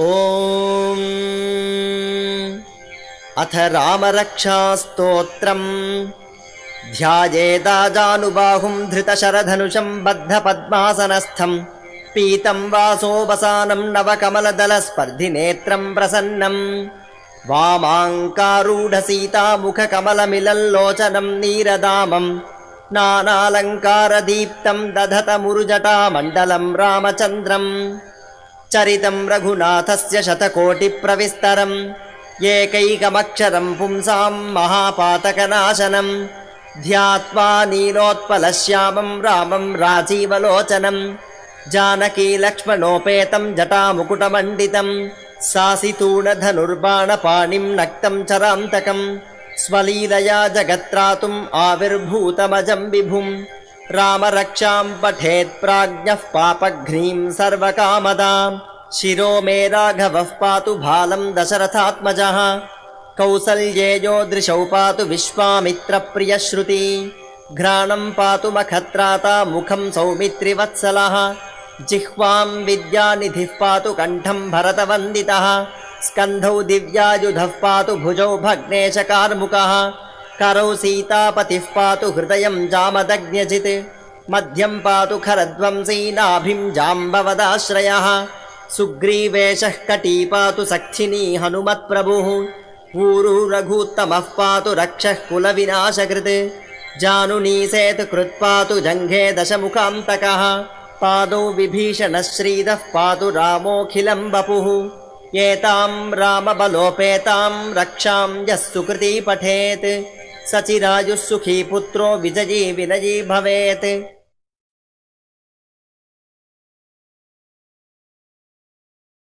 ॐ अथ रामरक्षास्तोत्रम् ध्यायेदाजानुबाहुं धृतशरधनुषं बद्धपद्मासनस्थम् पीतं वासोपसानं नवकमलदलस्पर्धिनेत्रं प्रसन्नम् वामाङ्कारूढसीतामुखकमलमिलल्लोचनं नीरदामम् नानालङ्कारदीप्तं दधतमुरुजटामण्डलं रामचन्द्रम् चरितं रघुनाथस्य शतकोटिप्रविस्तरम् एकैकमक्षरं पुंसां महापातकनाशनम् ध्यात्वा नीलोत्पलश्यामं रामं राजीवलोचनम् जानकीलक्ष्मणोपेतं जटामुकुटमण्डितं सासितूणधनुर्बाणपाणिं नक्तं चरान्तकम् स्वलीलया जगत्त्रातुम् आविर्भूतमजं विभुम् रामरक्षां पठेत् प्राज्ञः पापघ्नीं सर्वकामदाम्। शिरो मे राघवः पातु भालं दशरथात्मजः। कौसल्येयो दृशौ पातु विश्वामित्रप्रियश्रुति। घ्राणं पातु मखत्राता मुखं सौमित्रिवत्सलः। जिह्वां विद्यानिधिः पातु कण्ठं भरतवन्दितः। स्कन्धौ दिव्यायुधः पातु भुजौ भग्नेशकार्मुकः करौ सीतापतिः पातु हृदयं जामदग्न्यजित्। मध्यं पातु खरध्वंसी नाभिं जाम्बवदाश्रयः। सुग्रीवेशः कटी पातु सक्षिणी हनुमत्प्रभुः। ऊरु रघूत्तमः पातु रक्षः कुलविनाशकृत्। जानुनीसेतु कृत्पातु जङ्घे दशमुखान्तकः। पादौ विभीषणः श्रीदः पातु रामोऽखिलं वपुः एतां रामबलोपेतां रक्षां यः सुकृती पठेत् सचिरायुः सुखी पुत्रो विजयी विनयी भवेत्